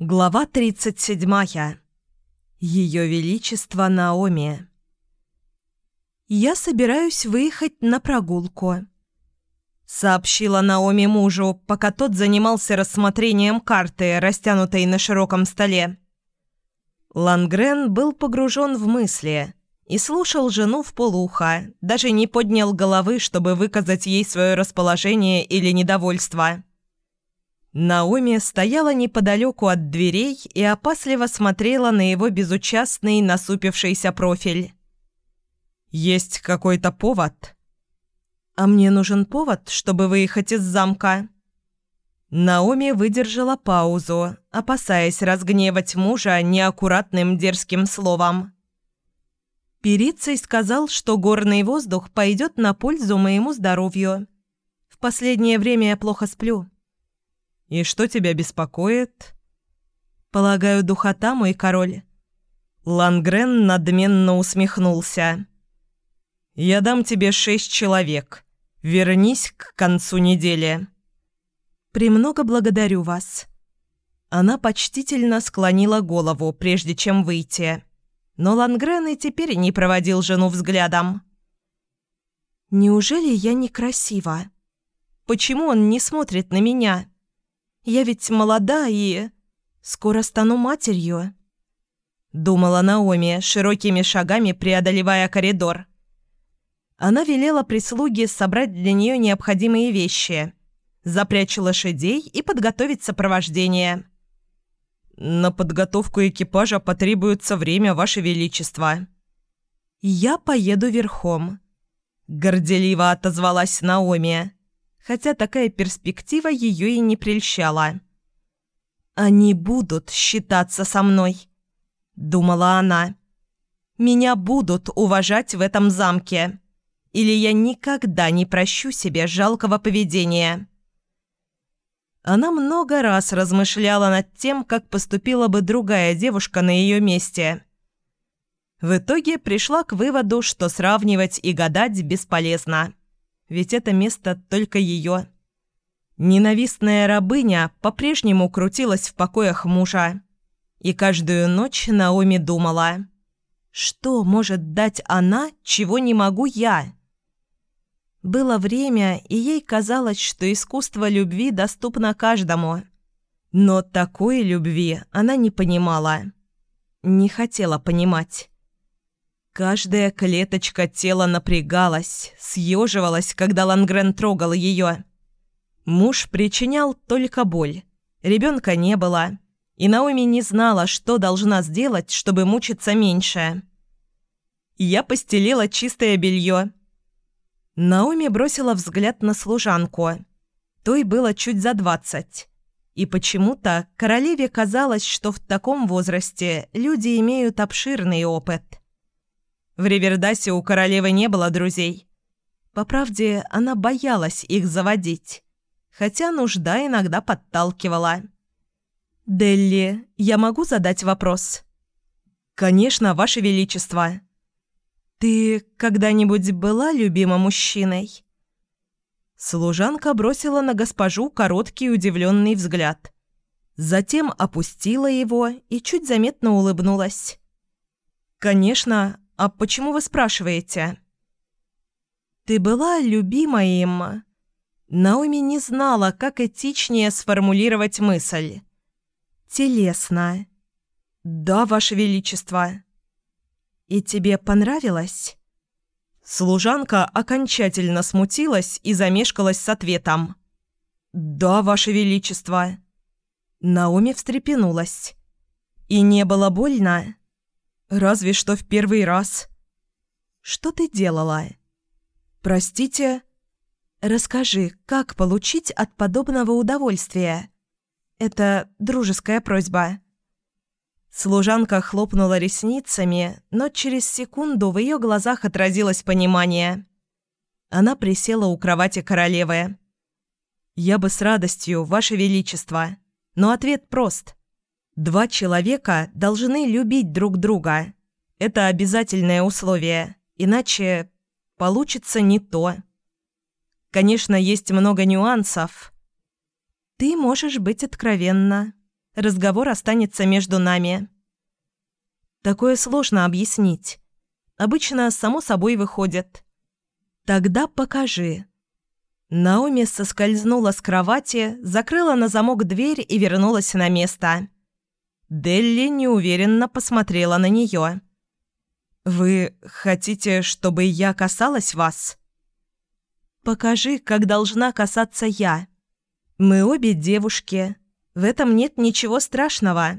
Глава 37. Ее Величество Наоми. «Я собираюсь выехать на прогулку», — сообщила Наоми мужу, пока тот занимался рассмотрением карты, растянутой на широком столе. Лангрен был погружен в мысли и слушал жену в полуха, даже не поднял головы, чтобы выказать ей свое расположение или недовольство. Наоми стояла неподалеку от дверей и опасливо смотрела на его безучастный насупившийся профиль. «Есть какой-то повод?» «А мне нужен повод, чтобы выехать из замка». Наоми выдержала паузу, опасаясь разгневать мужа неаккуратным дерзким словом. Перицей сказал, что горный воздух пойдет на пользу моему здоровью. В последнее время я плохо сплю. «И что тебя беспокоит?» «Полагаю, духота, мой король». Лангрен надменно усмехнулся. «Я дам тебе шесть человек. Вернись к концу недели». «Премного благодарю вас». Она почтительно склонила голову, прежде чем выйти. Но Лангрен и теперь не проводил жену взглядом. «Неужели я некрасива? Почему он не смотрит на меня?» Я ведь молода и... скоро стану матерью», — думала Наоми, широкими шагами преодолевая коридор. Она велела прислуге собрать для нее необходимые вещи, запрячь лошадей и подготовить сопровождение. «На подготовку экипажа потребуется время, Ваше Величество». «Я поеду верхом», — горделиво отозвалась Наоми хотя такая перспектива ее и не прельщала. «Они будут считаться со мной», — думала она. «Меня будут уважать в этом замке, или я никогда не прощу себе жалкого поведения». Она много раз размышляла над тем, как поступила бы другая девушка на ее месте. В итоге пришла к выводу, что сравнивать и гадать бесполезно ведь это место только ее. Ненавистная рабыня по-прежнему крутилась в покоях мужа. И каждую ночь Наоми думала, что может дать она, чего не могу я? Было время, и ей казалось, что искусство любви доступно каждому. Но такой любви она не понимала. Не хотела понимать. Каждая клеточка тела напрягалась, съеживалась, когда Лангрен трогал ее. Муж причинял только боль. Ребенка не было. И Наоми не знала, что должна сделать, чтобы мучиться меньше. Я постелила чистое белье. Наоми бросила взгляд на служанку. Той было чуть за двадцать. И почему-то королеве казалось, что в таком возрасте люди имеют обширный опыт – в Ривердасе у королевы не было друзей. По правде, она боялась их заводить, хотя нужда иногда подталкивала. «Делли, я могу задать вопрос?» «Конечно, Ваше Величество». «Ты когда-нибудь была любимым мужчиной?» Служанка бросила на госпожу короткий удивленный взгляд. Затем опустила его и чуть заметно улыбнулась. «Конечно, «А почему вы спрашиваете?» «Ты была любимой им?» Наоми не знала, как этичнее сформулировать мысль. «Телесно». «Да, Ваше Величество». «И тебе понравилось?» Служанка окончательно смутилась и замешкалась с ответом. «Да, Ваше Величество». Наоми встрепенулась. «И не было больно?» Разве что в первый раз. Что ты делала? Простите? Расскажи, как получить от подобного удовольствия? Это дружеская просьба. Служанка хлопнула ресницами, но через секунду в ее глазах отразилось понимание. Она присела у кровати королевы. «Я бы с радостью, Ваше Величество, но ответ прост. Два человека должны любить друг друга. Это обязательное условие, иначе получится не то. Конечно, есть много нюансов. Ты можешь быть откровенна. разговор останется между нами. Такое сложно объяснить. Обычно само собой выходит. Тогда покажи. Наоми соскользнула с кровати, закрыла на замок дверь и вернулась на место. Делли неуверенно посмотрела на нее. «Вы хотите, чтобы я касалась вас?» «Покажи, как должна касаться я. Мы обе девушки. В этом нет ничего страшного».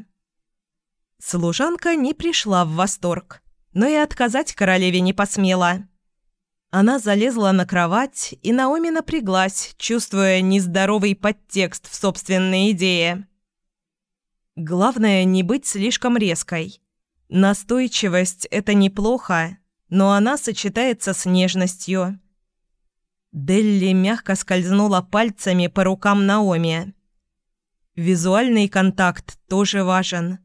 Служанка не пришла в восторг, но и отказать королеве не посмела. Она залезла на кровать, и Наоми напряглась, чувствуя нездоровый подтекст в собственной идее. Главное, не быть слишком резкой. Настойчивость – это неплохо, но она сочетается с нежностью. Делли мягко скользнула пальцами по рукам Наоми. Визуальный контакт тоже важен.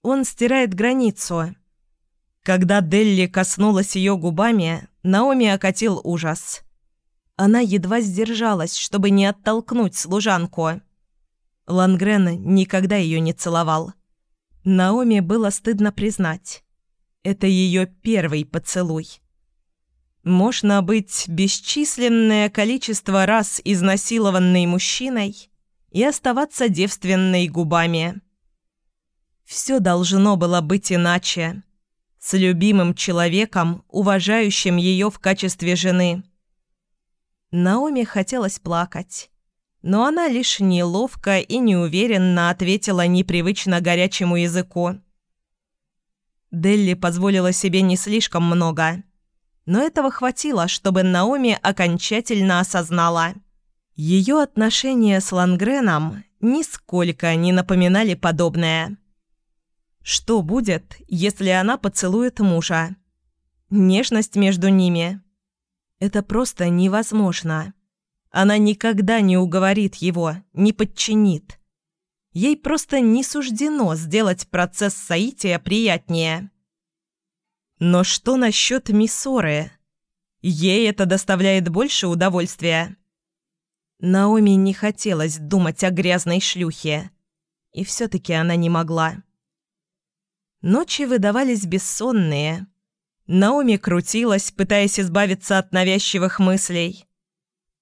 Он стирает границу. Когда Делли коснулась ее губами, Наоми окатил ужас. Она едва сдержалась, чтобы не оттолкнуть служанку. Лангрен никогда ее не целовал. Наоми было стыдно признать. Это ее первый поцелуй. Можно быть бесчисленное количество раз изнасилованной мужчиной и оставаться девственной губами. Все должно было быть иначе с любимым человеком, уважающим ее в качестве жены. Наоми хотелось плакать, но она лишь неловко и неуверенно ответила непривычно горячему языку. Делли позволила себе не слишком много, но этого хватило, чтобы Наоми окончательно осознала. Ее отношения с Лангреном нисколько не напоминали подобное. Что будет, если она поцелует мужа? Нежность между ними. Это просто невозможно. Она никогда не уговорит его, не подчинит. Ей просто не суждено сделать процесс соития приятнее. Но что насчет Миссоры? Ей это доставляет больше удовольствия. Наоми не хотелось думать о грязной шлюхе. И все-таки она не могла. Ночи выдавались бессонные. Наоми крутилась, пытаясь избавиться от навязчивых мыслей.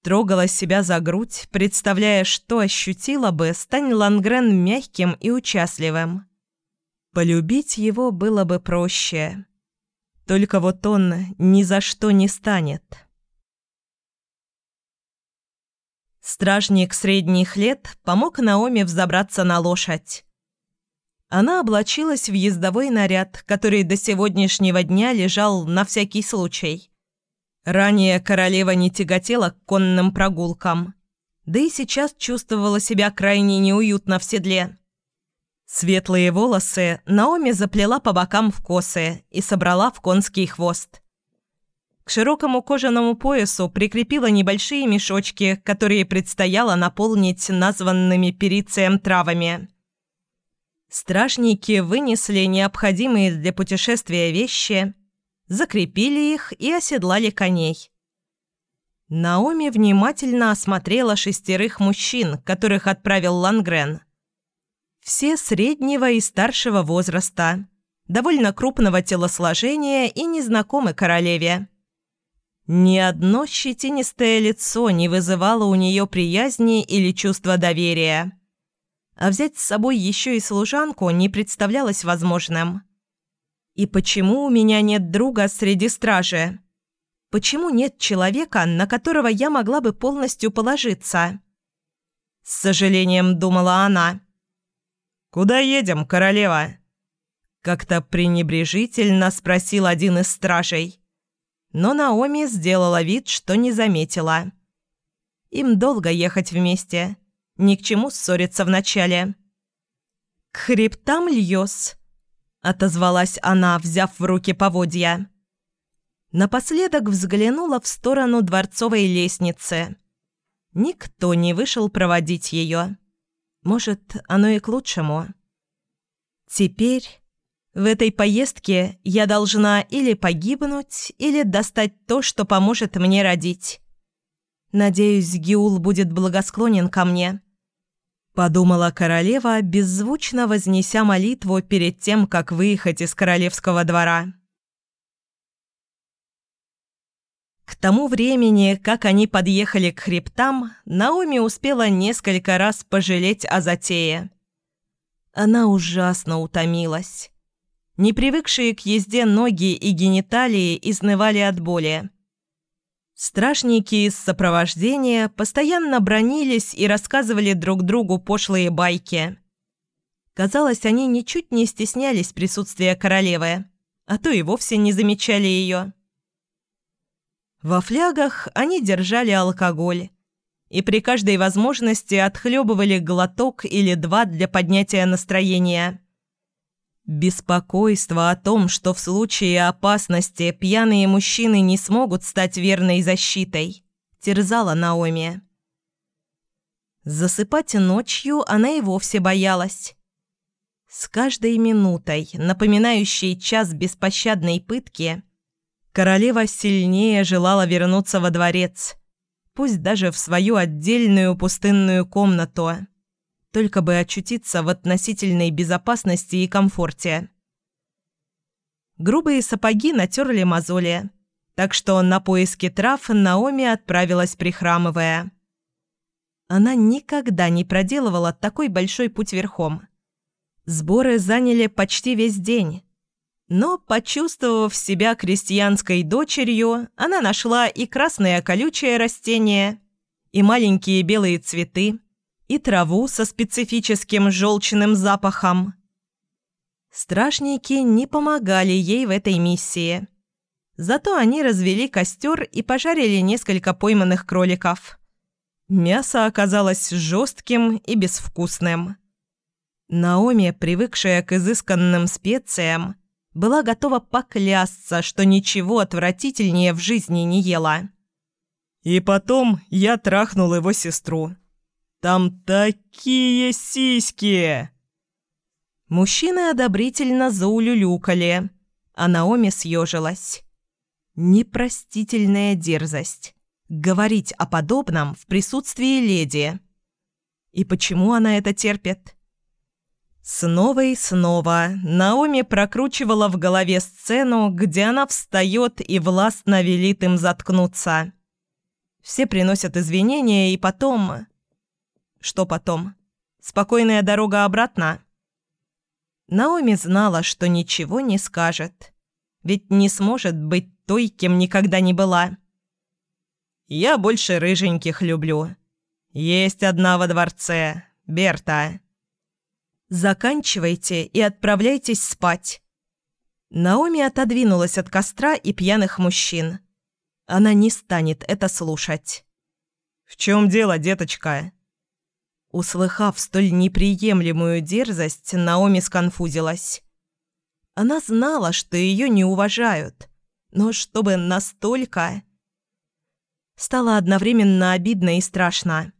Трогала себя за грудь, представляя, что ощутила бы, стань Лангрен мягким и участливым. Полюбить его было бы проще. Только вот он ни за что не станет. Стражник средних лет помог Наоми взобраться на лошадь. Она облачилась в ездовой наряд, который до сегодняшнего дня лежал на всякий случай. Ранее королева не тяготела к конным прогулкам, да и сейчас чувствовала себя крайне неуютно в седле. Светлые волосы Наоми заплела по бокам в косы и собрала в конский хвост. К широкому кожаному поясу прикрепила небольшие мешочки, которые предстояло наполнить названными перицием травами – Стражники вынесли необходимые для путешествия вещи, закрепили их и оседлали коней. Наоми внимательно осмотрела шестерых мужчин, которых отправил Лангрен. Все среднего и старшего возраста, довольно крупного телосложения и незнакомы королеве. Ни одно щетинистое лицо не вызывало у нее приязни или чувства доверия а взять с собой еще и служанку не представлялось возможным. И почему у меня нет друга среди стражи? Почему нет человека, на которого я могла бы полностью положиться? С сожалением думала она. «Куда едем, королева?» Как-то пренебрежительно спросил один из стражей. Но Наоми сделала вид, что не заметила. Им долго ехать вместе. Ни к чему ссориться вначале. «К хребтам Льёс», — отозвалась она, взяв в руки поводья. Напоследок взглянула в сторону дворцовой лестницы. Никто не вышел проводить ее. Может, оно и к лучшему. Теперь в этой поездке я должна или погибнуть, или достать то, что поможет мне родить. Надеюсь, Гиул будет благосклонен ко мне. Подумала королева, беззвучно вознеся молитву перед тем, как выехать из королевского двора. К тому времени, как они подъехали к хребтам, Наоми успела несколько раз пожалеть о затее. Она ужасно утомилась. Не привыкшие к езде ноги и гениталии изнывали от боли. Стражники из сопровождения постоянно бронились и рассказывали друг другу пошлые байки. Казалось, они ничуть не стеснялись присутствия королевы, а то и вовсе не замечали ее. Во флягах они держали алкоголь и при каждой возможности отхлебывали глоток или два для поднятия настроения. Беспокойство о том, что в случае опасности пьяные мужчины не смогут стать верной защитой, терзало Наоми. Засыпать ночью она и вовсе боялась. С каждой минутой, напоминающей час беспощадной пытки, Королева сильнее желала вернуться во дворец, пусть даже в свою отдельную пустынную комнату, только бы очутиться в относительной безопасности и комфорте. Грубые сапоги натерли мозоли, так что на поиски трав Наоми отправилась прихрамывая. Она никогда не проделывала такой большой путь верхом. Сборы заняли почти весь день, но, почувствовав себя крестьянской дочерью, она нашла и красное колючее растение, и маленькие белые цветы, и траву со специфическим желчным запахом. Страшники не помогали ей в этой миссии. Зато они развели костер и пожарили несколько пойманных кроликов. Мясо оказалось жестким и безвкусным. Наоми, привыкшая к изысканным специям, была готова поклясться, что ничего отвратительнее в жизни не ела. И потом я трахнул его сестру. Там такие сиськи! Мужчины одобрительно заулюлюкали, а Наоми съежилась. Непростительная дерзость. Говорить о подобном в присутствии леди. И почему она это терпит? Снова и снова Наоми прокручивала в голове сцену, где она встает и властно велит им заткнуться. Все приносят извинения, и потом... Что потом? Спокойная дорога обратно? Наоми знала, что ничего не скажет. Ведь не сможет быть той, кем никогда не была. «Я больше рыженьких люблю. Есть одна во дворце, Берта». Заканчивайте и отправляйтесь спать». Наоми отодвинулась от костра и пьяных мужчин. Она не станет это слушать. «В чем дело, деточка?» Услыхав столь неприемлемую дерзость, Наоми сконфузилась. Она знала, что ее не уважают, но чтобы настолько... Стало одновременно обидно и страшно.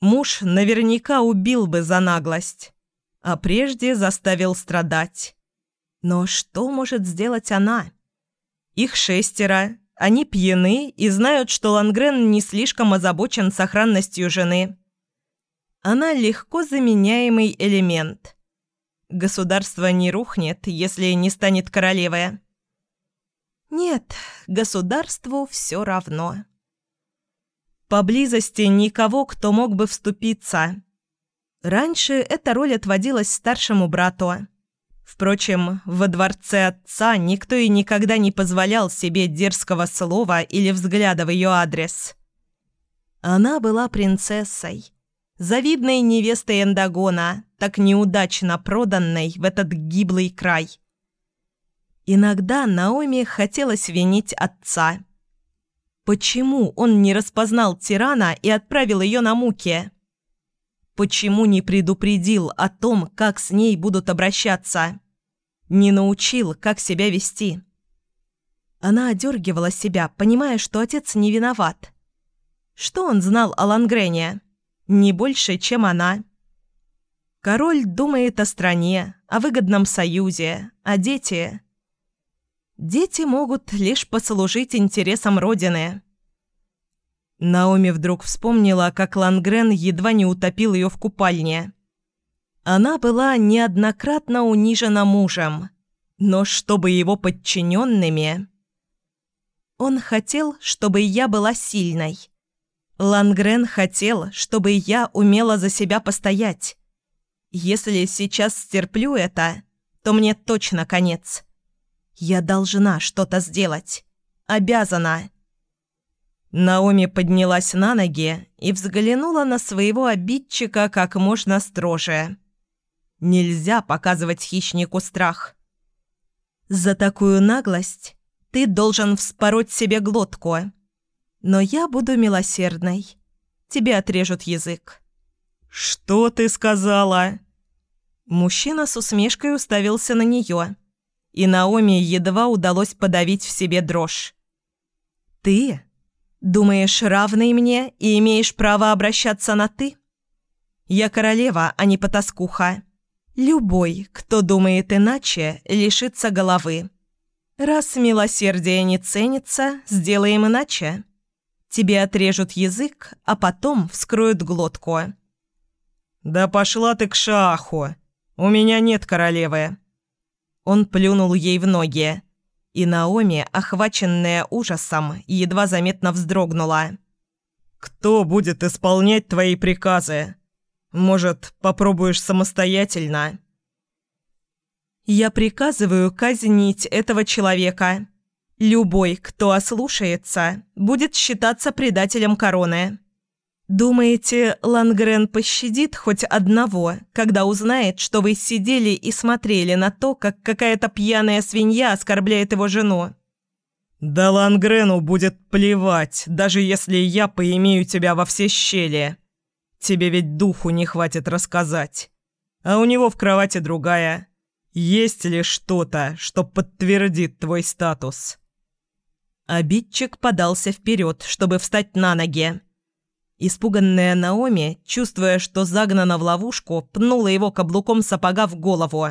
Муж наверняка убил бы за наглость а прежде заставил страдать. Но что может сделать она? Их шестеро, они пьяны и знают, что Лангрен не слишком озабочен сохранностью жены. Она легко заменяемый элемент. Государство не рухнет, если не станет королевой. Нет, государству все равно. Поблизости никого, кто мог бы вступиться – Раньше эта роль отводилась старшему брату. Впрочем, во дворце отца никто и никогда не позволял себе дерзкого слова или взгляда в ее адрес. Она была принцессой, завидной невестой Эндагона, так неудачно проданной в этот гиблый край. Иногда Наоми хотелось винить отца. Почему он не распознал тирана и отправил ее на муки? Почему не предупредил о том, как с ней будут обращаться? Не научил, как себя вести? Она одергивала себя, понимая, что отец не виноват. Что он знал о Лангрене? Не больше, чем она. Король думает о стране, о выгодном союзе, а дети... Дети могут лишь послужить интересам Родины. Наоми вдруг вспомнила, как Лангрен едва не утопил ее в купальне. Она была неоднократно унижена мужем, но чтобы его подчиненными... Он хотел, чтобы я была сильной. Лангрен хотел, чтобы я умела за себя постоять. Если сейчас стерплю это, то мне точно конец. Я должна что-то сделать. Обязана. Наоми поднялась на ноги и взглянула на своего обидчика как можно строже. Нельзя показывать хищнику страх. За такую наглость ты должен вспороть себе глотку. Но я буду милосердной. Тебе отрежут язык. «Что ты сказала?» Мужчина с усмешкой уставился на нее, и Наоми едва удалось подавить в себе дрожь. «Ты Думаешь, равный мне и имеешь право обращаться на «ты»? Я королева, а не потаскуха. Любой, кто думает иначе, лишится головы. Раз милосердие не ценится, сделаем иначе. Тебе отрежут язык, а потом вскроют глотку. «Да пошла ты к шаху! У меня нет королевы!» Он плюнул ей в ноги. И Наоми, охваченная ужасом, едва заметно вздрогнула. «Кто будет исполнять твои приказы? Может, попробуешь самостоятельно?» «Я приказываю казнить этого человека. Любой, кто ослушается, будет считаться предателем короны». «Думаете, Лангрен пощадит хоть одного, когда узнает, что вы сидели и смотрели на то, как какая-то пьяная свинья оскорбляет его жену?» «Да Лангрену будет плевать, даже если я поимею тебя во все щели. Тебе ведь духу не хватит рассказать. А у него в кровати другая. Есть ли что-то, что подтвердит твой статус?» Обидчик подался вперед, чтобы встать на ноги. Испуганная Наоми, чувствуя, что загнана в ловушку, пнула его каблуком сапога в голову.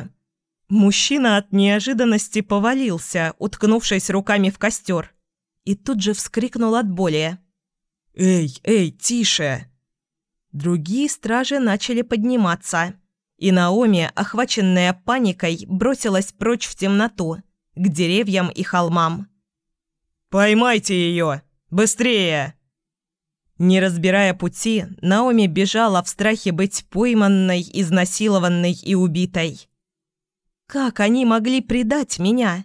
Мужчина от неожиданности повалился, уткнувшись руками в костер, и тут же вскрикнул от боли. «Эй, эй, тише!» Другие стражи начали подниматься, и Наоми, охваченная паникой, бросилась прочь в темноту, к деревьям и холмам. «Поймайте ее! Быстрее!» Не разбирая пути, Наоми бежала в страхе быть пойманной, изнасилованной и убитой. Как они могли предать меня?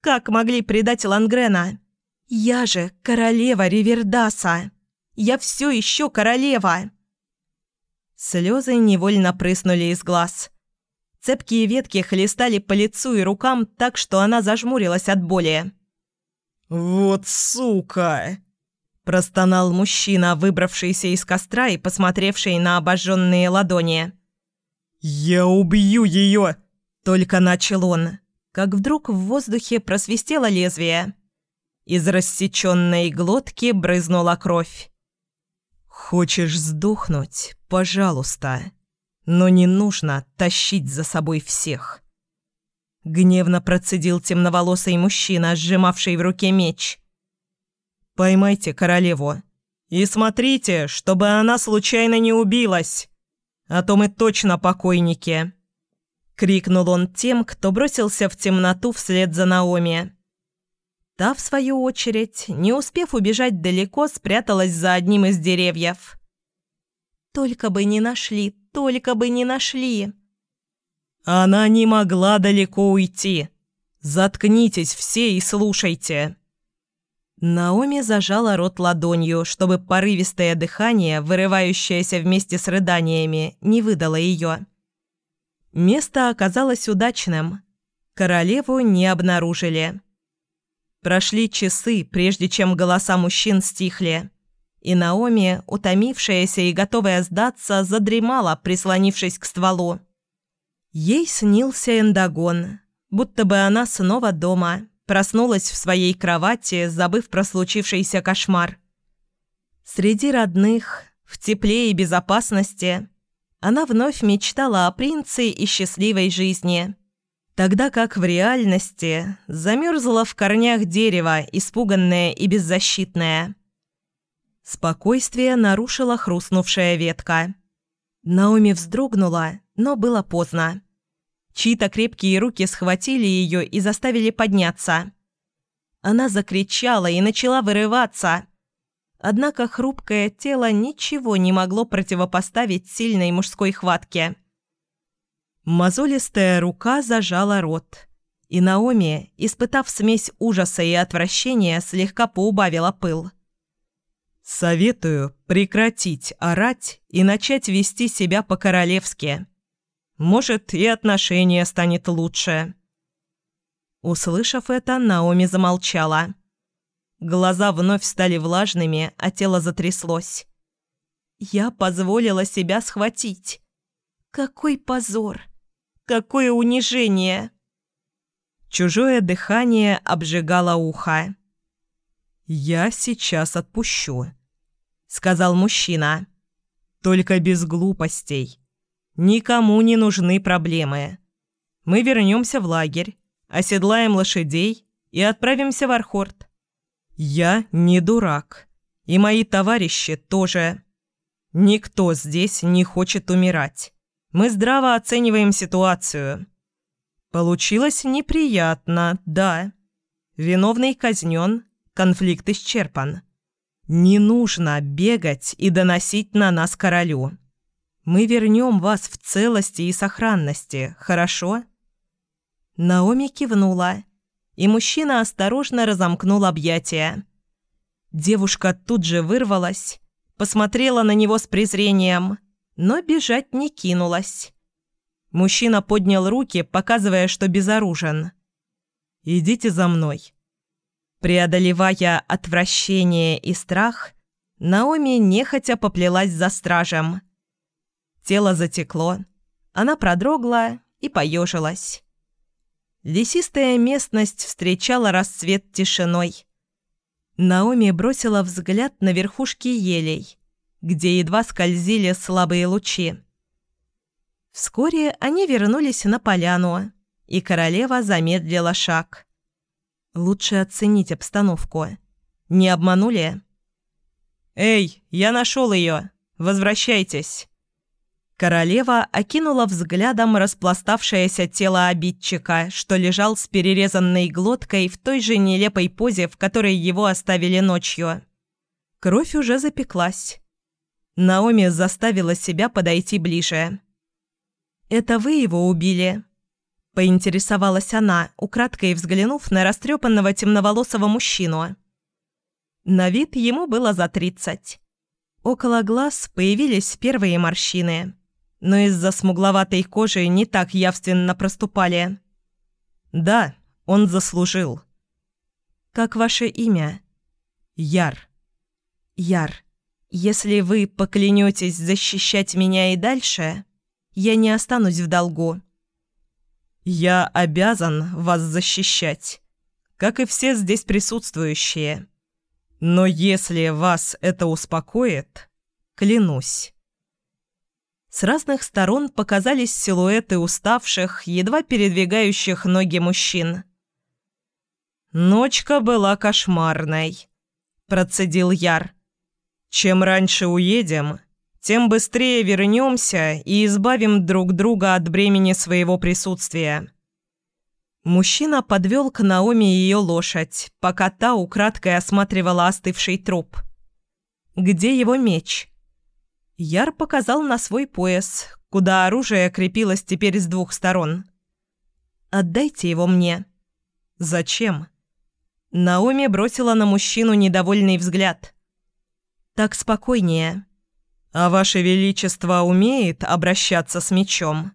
Как могли предать Лангрена? Я же королева Ривердаса. Я все еще королева. Слезы невольно прыснули из глаз. Цепкие ветки хлестали по лицу и рукам так, что она зажмурилась от боли. «Вот сука!» Простонал мужчина, выбравшийся из костра и посмотревший на обожженные ладони. «Я убью ее!» Только начал он, как вдруг в воздухе просвистело лезвие. Из рассеченной глотки брызнула кровь. «Хочешь сдохнуть? Пожалуйста. Но не нужно тащить за собой всех». Гневно процедил темноволосый мужчина, сжимавший в руке меч. Поймайте королеву. И смотрите, чтобы она случайно не убилась. А то мы точно покойники». Крикнул он тем, кто бросился в темноту вслед за Наоми. Та, в свою очередь, не успев убежать далеко, спряталась за одним из деревьев. «Только бы не нашли, только бы не нашли!» «Она не могла далеко уйти. Заткнитесь все и слушайте!» Наоми зажала рот ладонью, чтобы порывистое дыхание, вырывающееся вместе с рыданиями, не выдало ее. Место оказалось удачным. Королеву не обнаружили. Прошли часы, прежде чем голоса мужчин стихли. И Наоми, утомившаяся и готовая сдаться, задремала, прислонившись к стволу. Ей снился эндогон, будто бы она снова дома, Проснулась в своей кровати, забыв про случившийся кошмар. Среди родных, в тепле и безопасности, она вновь мечтала о принце и счастливой жизни. Тогда как в реальности замерзла в корнях дерева, испуганная и беззащитная. Спокойствие нарушила хрустнувшая ветка. Наоми вздрогнула, но было поздно. Чьи-то крепкие руки схватили ее и заставили подняться. Она закричала и начала вырываться. Однако хрупкое тело ничего не могло противопоставить сильной мужской хватке. Мозолистая рука зажала рот, и Наоми, испытав смесь ужаса и отвращения, слегка поубавила пыл. «Советую прекратить орать и начать вести себя по-королевски. Может, и отношение станет лучше». Услышав это, Наоми замолчала. Глаза вновь стали влажными, а тело затряслось. Я позволила себя схватить. Какой позор! Какое унижение! Чужое дыхание обжигало ухо. «Я сейчас отпущу», — сказал мужчина. «Только без глупостей. Никому не нужны проблемы. Мы вернемся в лагерь, оседлаем лошадей и отправимся в Архорд. Я не дурак, и мои товарищи тоже. Никто здесь не хочет умирать. Мы здраво оцениваем ситуацию. Получилось неприятно, да. Виновный казнен, конфликт исчерпан. Не нужно бегать и доносить на нас королю. Мы вернем вас в целости и сохранности, хорошо?» Наоми кивнула, и мужчина осторожно разомкнул объятия. Девушка тут же вырвалась, посмотрела на него с презрением, но бежать не кинулась. Мужчина поднял руки, показывая, что безоружен. «Идите за мной». Преодолевая отвращение и страх, Наоми нехотя поплелась за стражем. Тело затекло, она продрогла и поежилась. Лесистая местность встречала рассвет тишиной. Наоми бросила взгляд на верхушки елей, где едва скользили слабые лучи. Вскоре они вернулись на поляну, и королева замедлила шаг. Лучше оценить обстановку. Не обманули? «Эй, я нашел ее! Возвращайтесь!» Королева окинула взглядом распластавшееся тело обидчика, что лежал с перерезанной глоткой в той же нелепой позе, в которой его оставили ночью. Кровь уже запеклась. Наоми заставила себя подойти ближе. «Это вы его убили?» Поинтересовалась она, украдкой взглянув на растрепанного темноволосого мужчину. На вид ему было за тридцать. Около глаз появились первые морщины, но из-за смугловатой кожи не так явственно проступали. «Да, он заслужил». «Как ваше имя?» «Яр». «Яр, если вы поклянетесь защищать меня и дальше, я не останусь в долгу». «Я обязан вас защищать, как и все здесь присутствующие. Но если вас это успокоит, клянусь». С разных сторон показались силуэты уставших, едва передвигающих ноги мужчин. «Ночка была кошмарной», – процедил Яр. «Чем раньше уедем, тем быстрее вернемся и избавим друг друга от бремени своего присутствия». Мужчина подвел к Наоми ее лошадь, пока та украдкой осматривала остывший труп. «Где его меч?» Яр показал на свой пояс, куда оружие крепилось теперь с двух сторон. «Отдайте его мне». «Зачем?» Наоми бросила на мужчину недовольный взгляд. «Так спокойнее». «А ваше величество умеет обращаться с мечом?»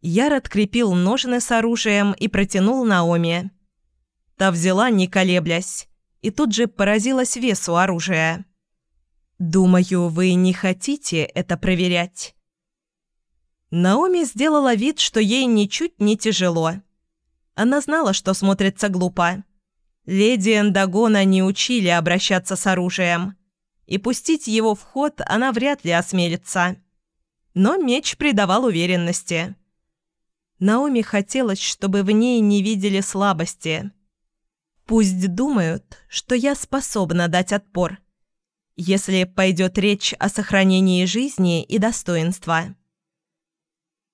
Яр открепил ножны с оружием и протянул Наоми. Та взяла, не колеблясь, и тут же поразилась весу оружия. «Думаю, вы не хотите это проверять?» Наоми сделала вид, что ей ничуть не тяжело. Она знала, что смотрится глупо. Леди Эндагона не учили обращаться с оружием и пустить его в ход она вряд ли осмелится. Но меч придавал уверенности. Наоми хотелось, чтобы в ней не видели слабости. «Пусть думают, что я способна дать отпор. Если пойдет речь о сохранении жизни и достоинства.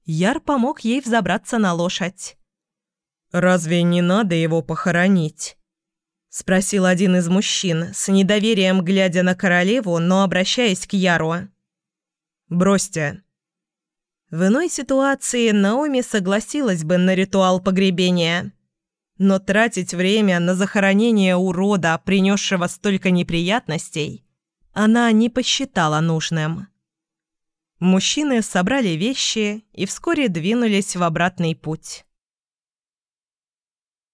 Яр помог ей взобраться на лошадь. «Разве не надо его похоронить?» – спросил один из мужчин, с недоверием глядя на королеву, но обращаясь к Яру. «Бросьте». В иной ситуации Наоми согласилась бы на ритуал погребения. Но тратить время на захоронение урода, принесшего столько неприятностей, она не посчитала нужным. Мужчины собрали вещи и вскоре двинулись в обратный путь.